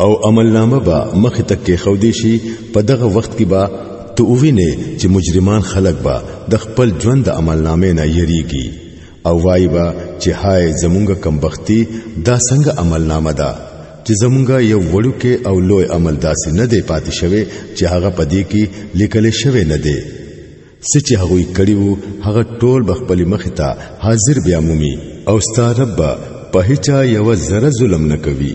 او عمل نامه به مخ تک کې خو دې شي په دغه وخت کې به ته ووینې چې مجرمان خلک به د خپل ژوند د عمل نامې نه یریږي او وای به چې هاي زمونږ کم بختی دا څنګه عمل نامه ده چې زمونږ یو وړوکې او لوی عمل داسې نه دی پاتې شوی چې هغه پدې کې لیکل شوی نه دی سچ هغه کړي وو هغه ټول بخپل مخ ته حاضر بیا مومي او ستارب په هیچا یو زره ظلم نه کوي